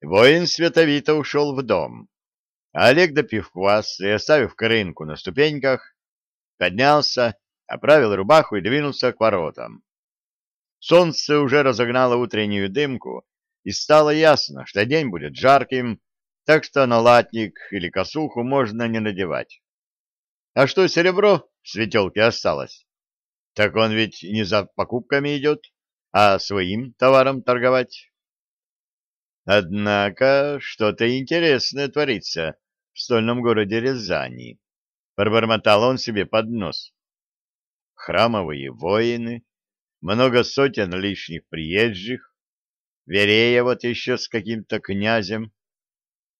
Воин световито ушел в дом. Олег, допив квас и оставив Каринку на ступеньках, поднялся, оправил рубаху и двинулся к воротам. Солнце уже разогнало утреннюю дымку, и стало ясно, что день будет жарким, так что на латник или косуху можно не надевать. А что серебро в светелке осталось? Так он ведь не за покупками идет, а своим товаром торговать. Однако что-то интересное творится в стольном городе Рязани. Пробормотал он себе под нос. Храмовые воины, много сотен лишних приезжих, Верея вот еще с каким-то князем,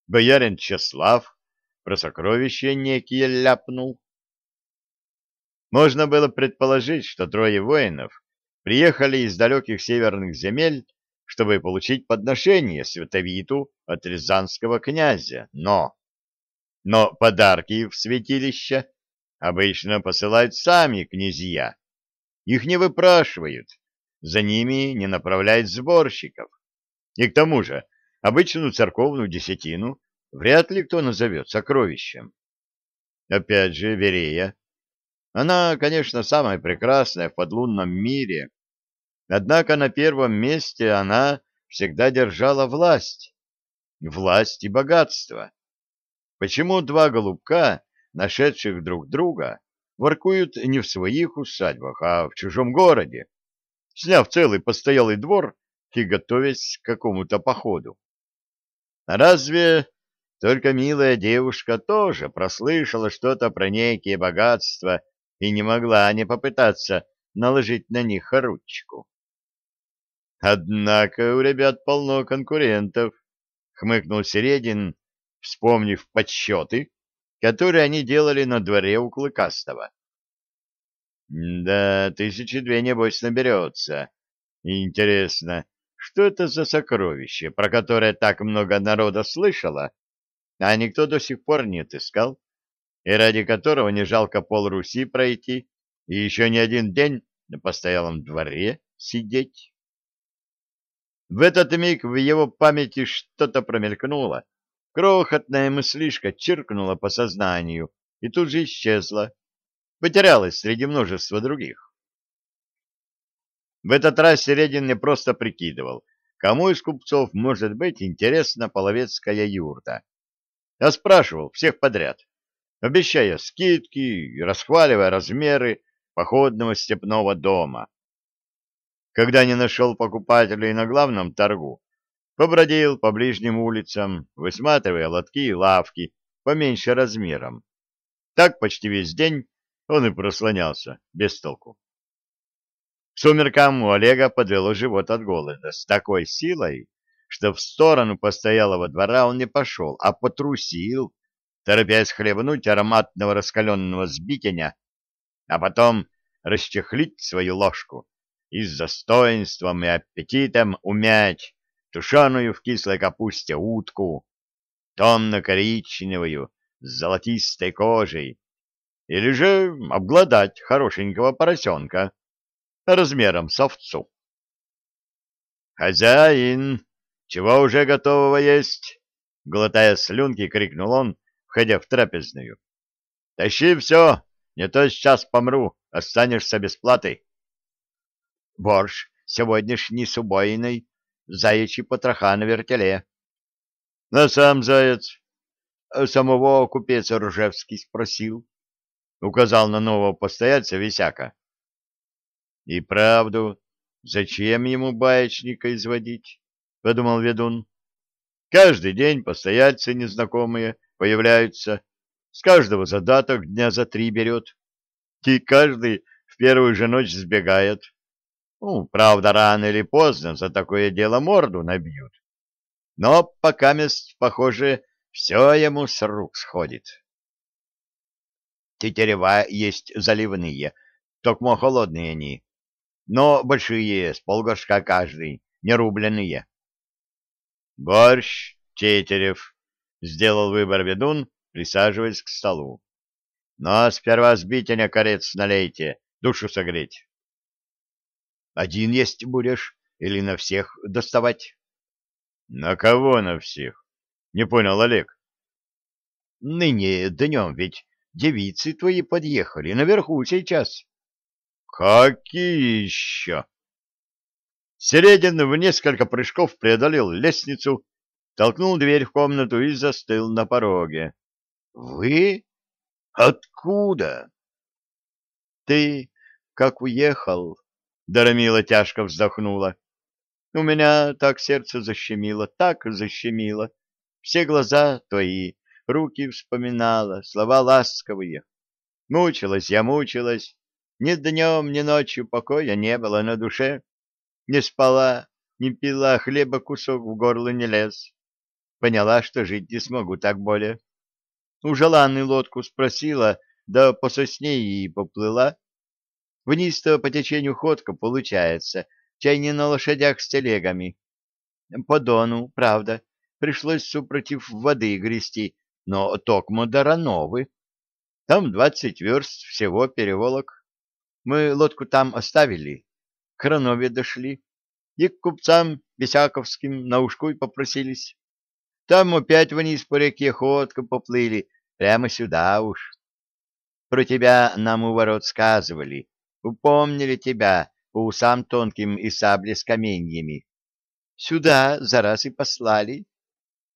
боярин Чеслав про сокровища некие ляпнул. Можно было предположить, что трое воинов приехали из далеких северных земель, чтобы получить подношение святовиту от рязанского князя, но... Но подарки в святилище обычно посылают сами князья. Их не выпрашивают, за ними не направляют сборщиков. И к тому же обычную церковную десятину вряд ли кто назовет сокровищем. Опять же, Верея. Она, конечно, самая прекрасная в подлунном мире, однако на первом месте она всегда держала власть. Власть и богатство. Почему два голубка, нашедших друг друга, воркуют не в своих усадьбах, а в чужом городе, сняв целый постоялый двор и готовясь к какому-то походу? Разве только милая девушка тоже прослышала что-то про некие богатства и не могла не попытаться наложить на них ручку? Однако у ребят полно конкурентов, — хмыкнул Середин, вспомнив подсчеты, которые они делали на дворе у Клыкастого. Да, тысячи две, небось, наберется. Интересно, что это за сокровище, про которое так много народа слышало, а никто до сих пор не отыскал, и ради которого не жалко пол Руси пройти и еще не один день на постоялом дворе сидеть? В этот миг в его памяти что-то промелькнуло, Крохотная мыслишка чиркнула по сознанию и тут же исчезла, потерялась среди множества других. В этот раз Середин не просто прикидывал, кому из купцов может быть интересна половецкая юрта, а спрашивал всех подряд, обещая скидки расхваливая размеры походного степного дома. Когда не нашел покупателей на главном торгу, Побродил по ближним улицам, высматривая лотки и лавки поменьше размером. Так почти весь день он и прослонялся, без толку. К сумеркам у Олега подвело живот от голода с такой силой, что в сторону постоялого двора он не пошел, а потрусил, торопясь хлебнуть ароматного раскаленного сбитеня, а потом расчехлить свою ложку и с достоинством и аппетитом умять тушеную в кислой капусте утку, томно-коричневую, с золотистой кожей, или же обглодать хорошенького поросенка размером с овцу. «Хозяин, чего уже готового есть?» Глотая слюнки, крикнул он, входя в трапезную. «Тащи все, не то сейчас помру, останешься без платы». «Борщ сегодняшний с убойной заячьи потроха на вертеле. — А сам заяц? Самого купец Ржевский спросил. Указал на нового постояльца Висяка. — И правду, зачем ему баечника изводить? — подумал ведун. — Каждый день постояльцы незнакомые появляются, с каждого задаток дня за три берет, и каждый в первую же ночь сбегает. Ну, правда, рано или поздно за такое дело морду набьют. Но пока мест, похоже, все ему с рук сходит. Тетерева есть заливные, только холодные они, но большие, с полгоршка каждый, не рубленые. Борщ, тетерев, сделал выбор ведун, присаживаясь к столу. Но сперва сбитеня корец налейте, душу согреть. Один есть будешь или на всех доставать? На кого на всех? Не понял Олег. Ныне днем ведь девицы твои подъехали, наверху сейчас. Какие еще? Середин в несколько прыжков преодолел лестницу, толкнул дверь в комнату и застыл на пороге. — Вы? Откуда? — Ты, как уехал, — Дарамила тяжко вздохнула. — У меня так сердце защемило, так защемило. Все глаза твои, руки вспоминала, слова ласковые. Мучилась я, мучилась. Ни днем, ни ночью покоя не было на душе. Не спала, не пила, хлеба кусок в горло не лез. Поняла, что жить не смогу так более. У желанной лодку спросила, да по сосне и поплыла. Вниз-то по течению ходка получается, чай не на лошадях с телегами. По дону, правда, пришлось супротив воды грести, но токмо Дарановы. Там двадцать верст всего переволок. Мы лодку там оставили, к Ранове дошли и к купцам Бесяковским на ушку и попросились. Там опять вниз по реке ходко поплыли, прямо сюда уж. Про тебя нам у ворот сказывали, упомнили тебя по усам тонким и сабле с каменьями. Сюда за раз и послали.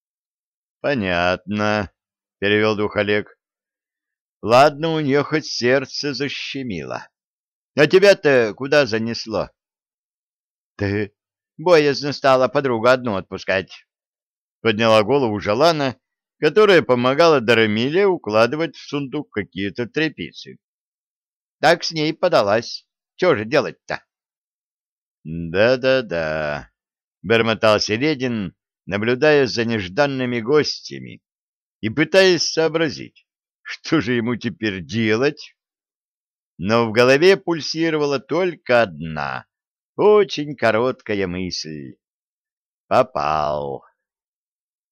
— Понятно, — перевел дух Олег. — Ладно, у нее хоть сердце защемило. А тебя-то куда занесло? — Ты боязно стала подругу одну отпускать. Подняла голову Жалана, которая помогала Дарамиле укладывать в сундук какие-то тряпицы. Так с ней подалась. Чего же делать-то? Да-да-да, бормотал Середин, наблюдая за нежданными гостями и пытаясь сообразить, что же ему теперь делать но в голове пульсировала только одна, очень короткая мысль. Попал.